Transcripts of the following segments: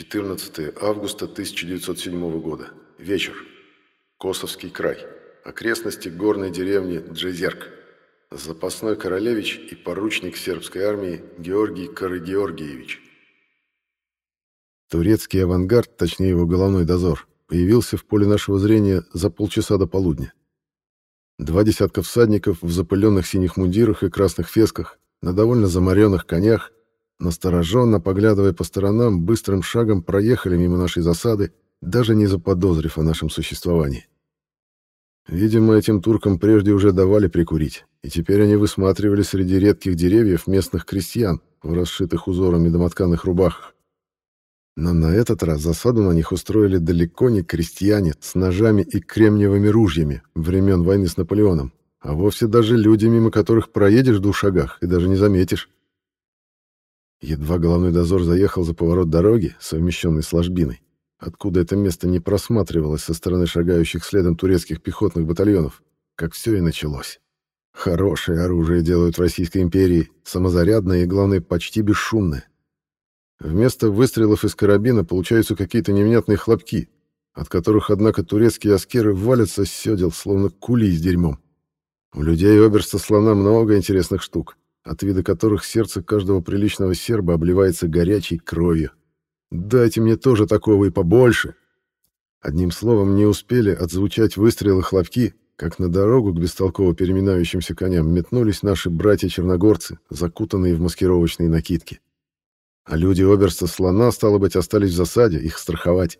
14 августа 1907 года. Вечер. Косовский край. Окрестности горной деревни Джезерк. Запасной королевич и поручник сербской армии Георгий Карагеоргиевич. Турецкий авангард, точнее его головной дозор, появился в поле нашего зрения за полчаса до полудня. Два десятка всадников в запыленных синих мундирах и красных фесках, на довольно заморенных конях, настороженно поглядывая по сторонам, быстрым шагом проехали мимо нашей засады, даже не заподозрив о нашем существовании. Видимо, этим туркам прежде уже давали прикурить, и теперь они высматривали среди редких деревьев местных крестьян в расшитых узорами домотканых рубахах. Но на этот раз засаду на них устроили далеко не крестьяне с ножами и кремниевыми ружьями времен войны с Наполеоном, а вовсе даже люди, мимо которых проедешь в двух шагах и даже не заметишь. Едва головной дозор заехал за поворот дороги, совмещенный с ложбиной, откуда это место не просматривалось со стороны шагающих следом турецких пехотных батальонов, как все и началось. Хорошее оружие делают в Российской империи, самозарядное и, главное, почти бесшумное. Вместо выстрелов из карабина получаются какие-то невнятные хлопки, от которых, однако, турецкие аскеры валятся с седел, словно кули с дерьмом. У людей оберста слона много интересных штук от вида которых сердце каждого приличного серба обливается горячей кровью. Дайте мне тоже такого и побольше. Одним словом, не успели отзвучать выстрелы хлопки, как на дорогу к бестолково переминающимся коням метнулись наши братья-черногорцы, закутанные в маскировочные накидки. А люди оберста слона, стало быть, остались в засаде, их страховать.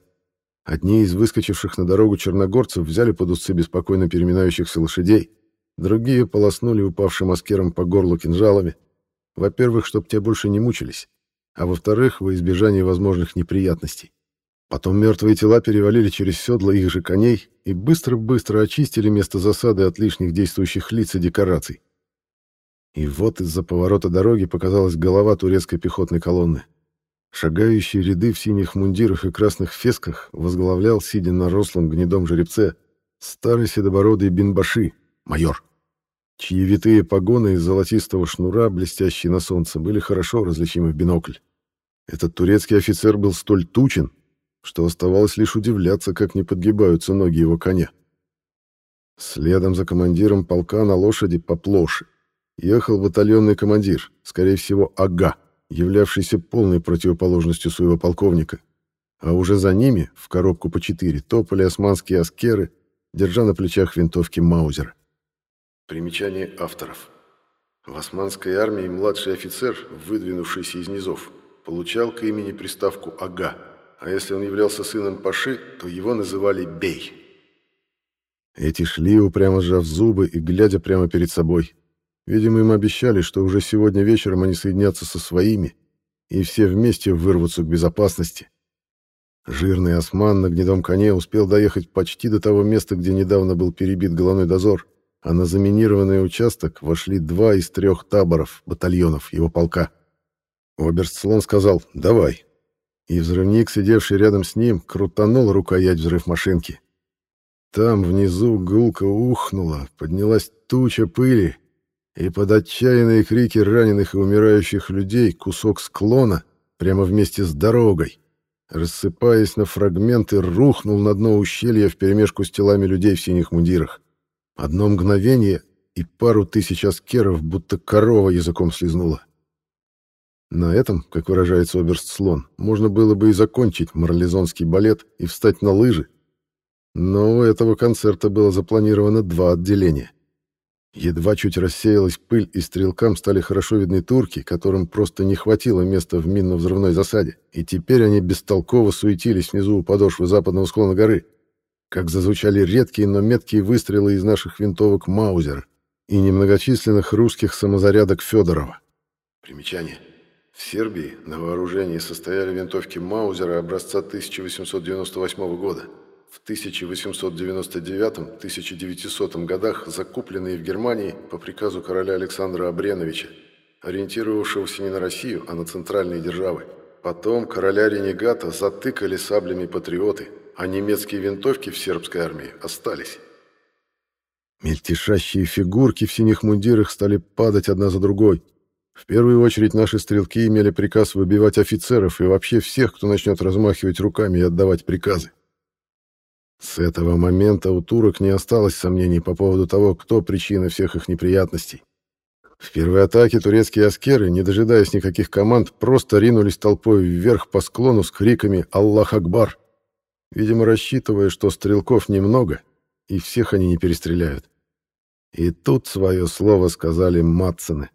Одни из выскочивших на дорогу черногорцев взяли под усы беспокойно переминающихся лошадей, Другие полоснули упавшим аскером по горлу кинжалами. Во-первых, чтоб те больше не мучились, а во-вторых, во избежание возможных неприятностей. Потом мертвые тела перевалили через седла их же коней и быстро-быстро очистили место засады от лишних действующих лиц и декораций. И вот из-за поворота дороги показалась голова турецкой пехотной колонны. Шагающие ряды в синих мундирах и красных фесках возглавлял, сидя на рослом гнедом жеребце, старый седобородый бинбаши, майор чьи витые погоны из золотистого шнура, блестящие на солнце, были хорошо различимы в бинокль. Этот турецкий офицер был столь тучен, что оставалось лишь удивляться, как не подгибаются ноги его коня. Следом за командиром полка на лошади поплоше ехал батальонный командир, скорее всего, Ага, являвшийся полной противоположностью своего полковника. А уже за ними, в коробку по четыре, топали османские аскеры, держа на плечах винтовки Маузера. Примечание авторов. В османской армии младший офицер, выдвинувшийся из низов, получал к имени приставку «ага», а если он являлся сыном Паши, то его называли «бей». Эти шли, упрямо сжав зубы и глядя прямо перед собой. Видимо, им обещали, что уже сегодня вечером они соединятся со своими, и все вместе вырвутся к безопасности. Жирный осман на гнедом коне успел доехать почти до того места, где недавно был перебит головной дозор, а на заминированный участок вошли два из трех таборов, батальонов его полка. Оберст-слон сказал «давай», и взрывник, сидевший рядом с ним, крутанул рукоять взрыв машинки. Там внизу гулко ухнуло, поднялась туча пыли, и под отчаянные крики раненых и умирающих людей кусок склона прямо вместе с дорогой, рассыпаясь на фрагменты, рухнул на дно ущелья вперемешку с телами людей в синих мундирах. Одно мгновение, и пару тысяч аскеров будто корова языком слезнула. На этом, как выражается оберст-слон, можно было бы и закончить марлезонский балет и встать на лыжи. Но у этого концерта было запланировано два отделения. Едва чуть рассеялась пыль, и стрелкам стали хорошо видны турки, которым просто не хватило места в минно-взрывной засаде, и теперь они бестолково суетились внизу у подошвы западного склона горы как зазвучали редкие, но меткие выстрелы из наших винтовок Маузера и немногочисленных русских самозарядок Федорова. Примечание. В Сербии на вооружении состояли винтовки Маузера образца 1898 года. В 1899-1900 годах закупленные в Германии по приказу короля Александра Абреновича, ориентировавшегося не на Россию, а на центральные державы. Потом короля-ренегата затыкали саблями патриоты – а немецкие винтовки в сербской армии остались. Мельтешащие фигурки в синих мундирах стали падать одна за другой. В первую очередь наши стрелки имели приказ выбивать офицеров и вообще всех, кто начнет размахивать руками и отдавать приказы. С этого момента у турок не осталось сомнений по поводу того, кто причина всех их неприятностей. В первой атаке турецкие аскеры, не дожидаясь никаких команд, просто ринулись толпой вверх по склону с криками «Аллах Акбар!», видимо, рассчитывая, что стрелков немного, и всех они не перестреляют. И тут свое слово сказали Матцены,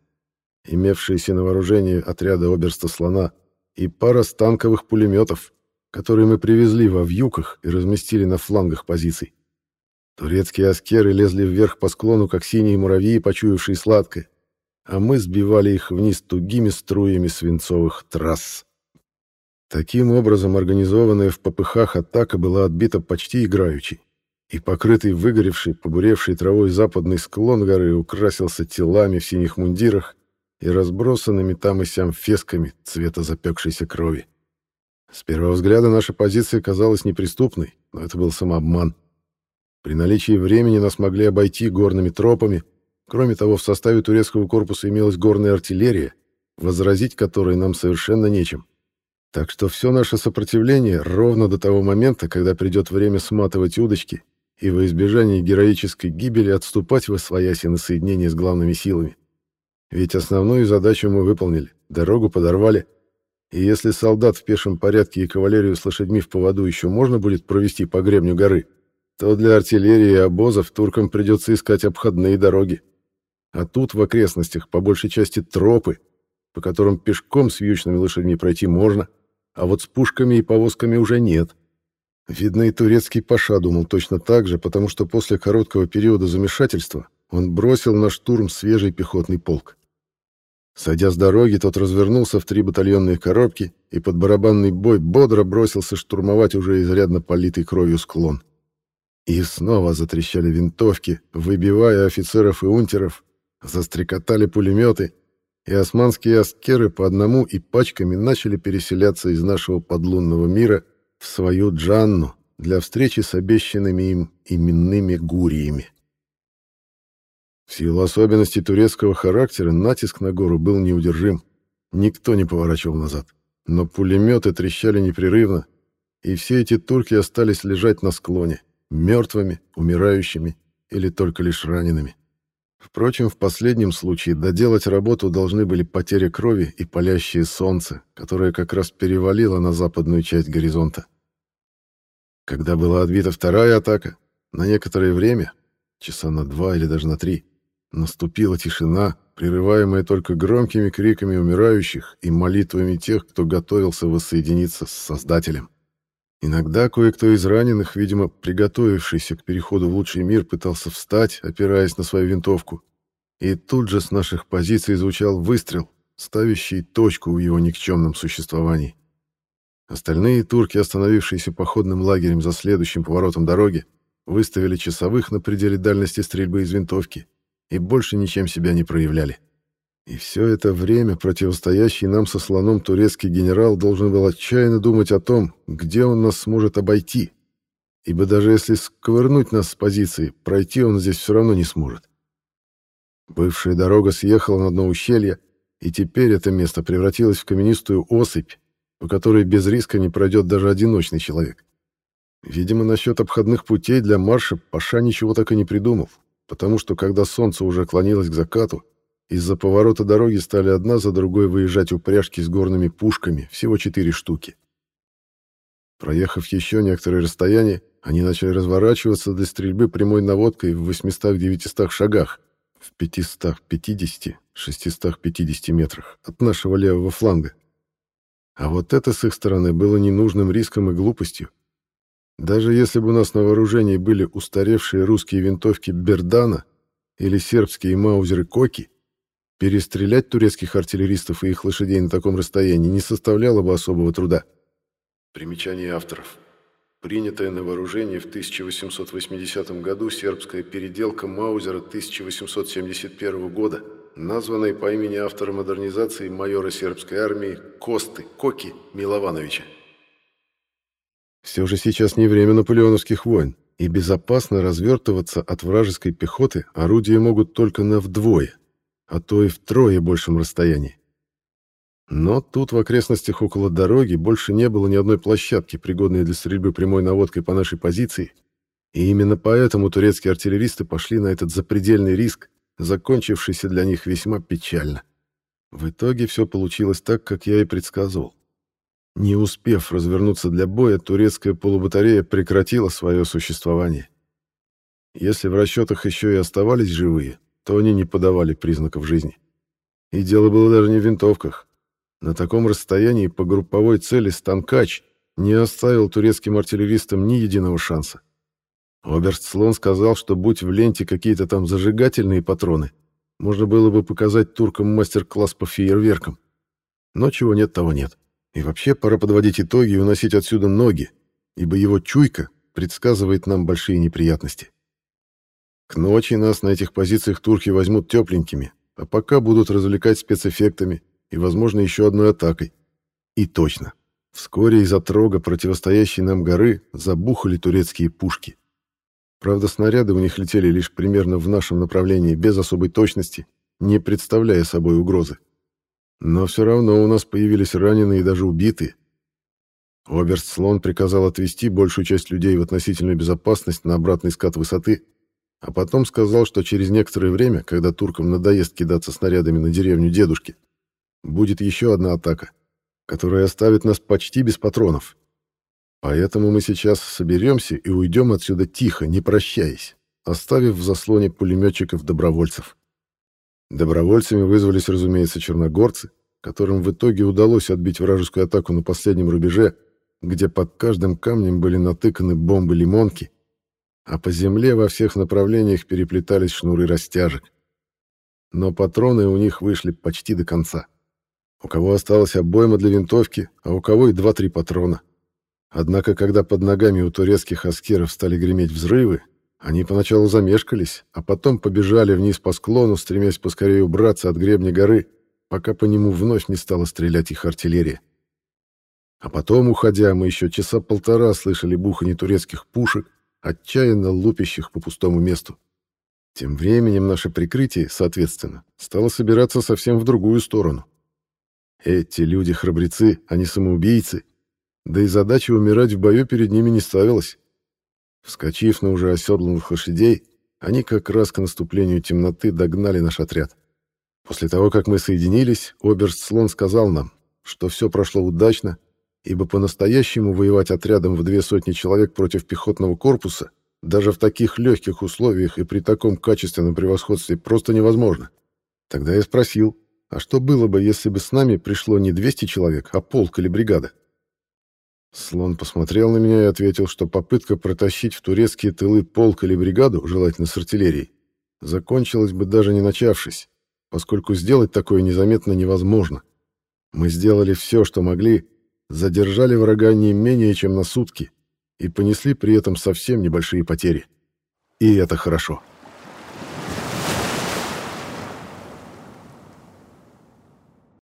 имевшиеся на вооружении отряда оберста слона, и пара станковых пулеметов, которые мы привезли во вьюках и разместили на флангах позиций. Турецкие аскеры лезли вверх по склону, как синие муравьи, почуявшие сладкое, а мы сбивали их вниз тугими струями свинцовых трасс. Таким образом, организованная в попыхах атака была отбита почти играючи, и покрытый выгоревший, побуревший травой западный склон горы украсился телами в синих мундирах и разбросанными там и сям фесками цвета запекшейся крови. С первого взгляда наша позиция казалась неприступной, но это был самообман. При наличии времени нас могли обойти горными тропами. Кроме того, в составе турецкого корпуса имелась горная артиллерия, возразить которой нам совершенно нечем. Так что все наше сопротивление ровно до того момента, когда придет время сматывать удочки и во избежание героической гибели отступать во свояси на соединение с главными силами. Ведь основную задачу мы выполнили, дорогу подорвали, и если солдат в пешем порядке и кавалерию с лошадьми в поводу еще можно будет провести по гребню горы, то для артиллерии и обозов туркам придется искать обходные дороги. А тут в окрестностях по большей части тропы, по которым пешком с вьючными лошадьми пройти можно, а вот с пушками и повозками уже нет. Видно, и турецкий паша думал точно так же, потому что после короткого периода замешательства он бросил на штурм свежий пехотный полк. Сойдя с дороги, тот развернулся в три батальонные коробки и под барабанный бой бодро бросился штурмовать уже изрядно политый кровью склон. И снова затрещали винтовки, выбивая офицеров и унтеров, застрекотали пулеметы, и османские аскеры по одному и пачками начали переселяться из нашего подлунного мира в свою Джанну для встречи с обещанными им именными гуриями. В силу особенностей турецкого характера натиск на гору был неудержим. Никто не поворачивал назад. Но пулеметы трещали непрерывно, и все эти турки остались лежать на склоне, мертвыми, умирающими или только лишь ранеными. Впрочем, в последнем случае доделать работу должны были потеря крови и палящее солнце, которое как раз перевалило на западную часть горизонта. Когда была отбита вторая атака, на некоторое время, часа на два или даже на три, Наступила тишина, прерываемая только громкими криками умирающих и молитвами тех, кто готовился воссоединиться с Создателем. Иногда кое-кто из раненых, видимо, приготовившийся к переходу в лучший мир, пытался встать, опираясь на свою винтовку. И тут же с наших позиций звучал выстрел, ставящий точку в его никчемном существовании. Остальные турки, остановившиеся походным лагерем за следующим поворотом дороги, выставили часовых на пределе дальности стрельбы из винтовки и больше ничем себя не проявляли. И все это время противостоящий нам со слоном турецкий генерал должен был отчаянно думать о том, где он нас сможет обойти, ибо даже если сковырнуть нас с позиции, пройти он здесь все равно не сможет. Бывшая дорога съехала на дно ущелья, и теперь это место превратилось в каменистую осыпь, по которой без риска не пройдет даже одиночный человек. Видимо, насчет обходных путей для марша Паша ничего так и не придумал, потому что когда солнце уже клонилось к закату, из-за поворота дороги стали одна за другой выезжать упряжки с горными пушками, всего четыре штуки. Проехав еще некоторое расстояние, они начали разворачиваться для стрельбы прямой наводкой в 800-900 шагах, в 550-650 метрах от нашего левого фланга. А вот это с их стороны было ненужным риском и глупостью. Даже если бы у нас на вооружении были устаревшие русские винтовки Бердана или сербские маузеры Коки, перестрелять турецких артиллеристов и их лошадей на таком расстоянии не составляло бы особого труда. Примечание авторов. Принятая на вооружение в 1880 году сербская переделка Маузера 1871 года, названная по имени автора модернизации майора сербской армии Косты Коки Миловановича. Все же сейчас не время наполеоновских войн, и безопасно развертываться от вражеской пехоты орудия могут только на вдвое. А то и втрое большем расстоянии. Но тут в окрестностях около дороги больше не было ни одной площадки, пригодной для стрельбы прямой наводкой по нашей позиции, и именно поэтому турецкие артиллеристы пошли на этот запредельный риск, закончившийся для них весьма печально. В итоге все получилось так, как я и предсказывал. Не успев развернуться для боя, турецкая полубатарея прекратила свое существование. Если в расчетах еще и оставались живые, то они не подавали признаков жизни. И дело было даже не в винтовках. На таком расстоянии по групповой цели «Станкач» не оставил турецким артиллеристам ни единого шанса. Оберст Слон сказал, что будь в ленте какие-то там зажигательные патроны, можно было бы показать туркам мастер-класс по фейерверкам. Но чего нет, того нет. И вообще пора подводить итоги и уносить отсюда ноги, ибо его чуйка предсказывает нам большие неприятности. К ночи нас на этих позициях турки возьмут тепленькими, а пока будут развлекать спецэффектами и, возможно, еще одной атакой. И точно. Вскоре из отрога противостоящей нам горы забухали турецкие пушки. Правда, снаряды у них летели лишь примерно в нашем направлении, без особой точности, не представляя собой угрозы. Но все равно у нас появились раненые и даже убитые. Оберст Слон приказал отвести большую часть людей в относительную безопасность на обратный скат высоты, а потом сказал, что через некоторое время, когда туркам надоест кидаться снарядами на деревню дедушки, будет еще одна атака, которая оставит нас почти без патронов. Поэтому мы сейчас соберемся и уйдем отсюда тихо, не прощаясь, оставив в заслоне пулеметчиков-добровольцев. Добровольцами вызвались, разумеется, черногорцы, которым в итоге удалось отбить вражескую атаку на последнем рубеже, где под каждым камнем были натыканы бомбы-лимонки, а по земле во всех направлениях переплетались шнуры растяжек. Но патроны у них вышли почти до конца. У кого осталась обойма для винтовки, а у кого и два-три патрона. Однако, когда под ногами у турецких аскеров стали греметь взрывы, они поначалу замешкались, а потом побежали вниз по склону, стремясь поскорее убраться от гребня горы, пока по нему вновь не стала стрелять их артиллерия. А потом, уходя, мы еще часа полтора слышали бухание турецких пушек, отчаянно лупящих по пустому месту. Тем временем наше прикрытие, соответственно, стало собираться совсем в другую сторону. Эти люди-храбрецы, они самоубийцы, да и задача умирать в бою перед ними не ставилась. Вскочив на уже оседланных лошадей, они как раз к наступлению темноты догнали наш отряд. После того, как мы соединились, Оберст Слон сказал нам, что все прошло удачно, ибо по-настоящему воевать отрядом в две сотни человек против пехотного корпуса даже в таких легких условиях и при таком качественном превосходстве просто невозможно. Тогда я спросил, а что было бы, если бы с нами пришло не 200 человек, а полк или бригада? Слон посмотрел на меня и ответил, что попытка протащить в турецкие тылы полк или бригаду, желательно с артиллерией, закончилась бы даже не начавшись, поскольку сделать такое незаметно невозможно. Мы сделали все, что могли, задержали врага не менее чем на сутки и понесли при этом совсем небольшие потери. И это хорошо.